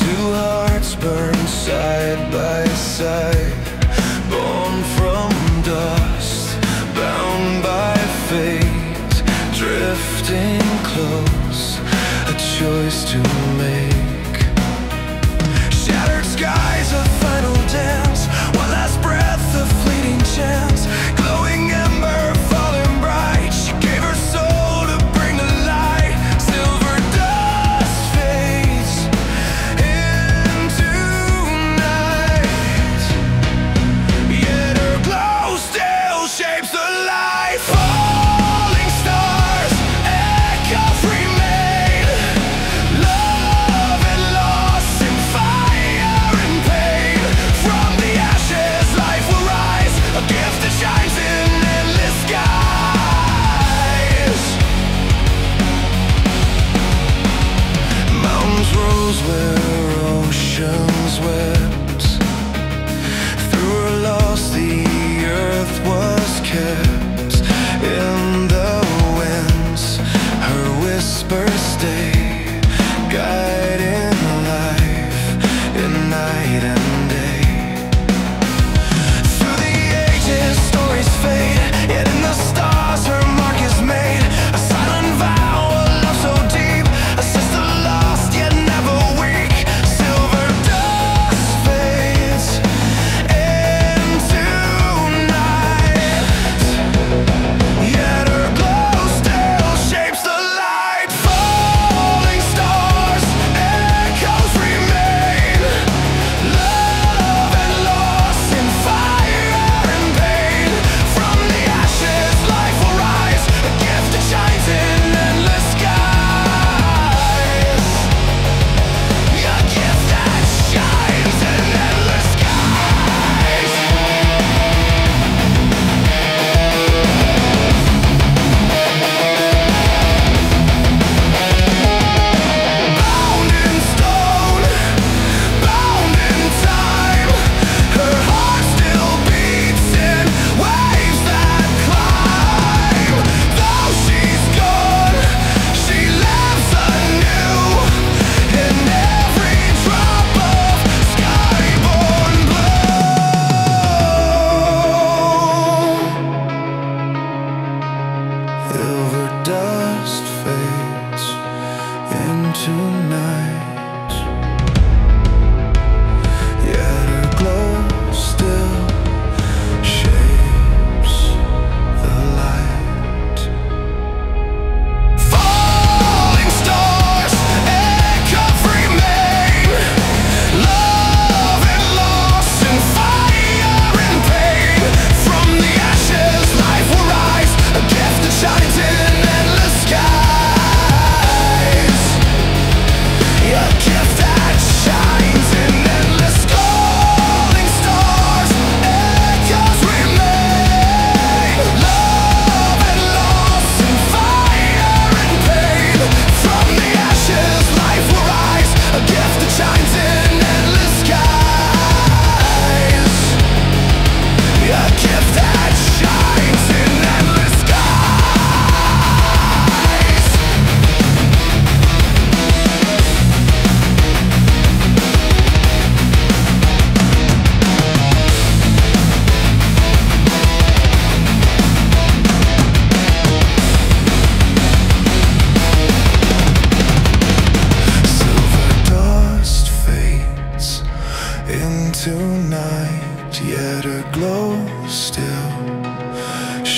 Two hearts burn side by side. Born from dust, bound by fate. Drifting close, a choice to will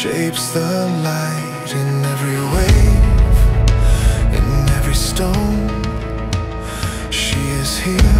shapes the light in every wave, in every stone. She is here.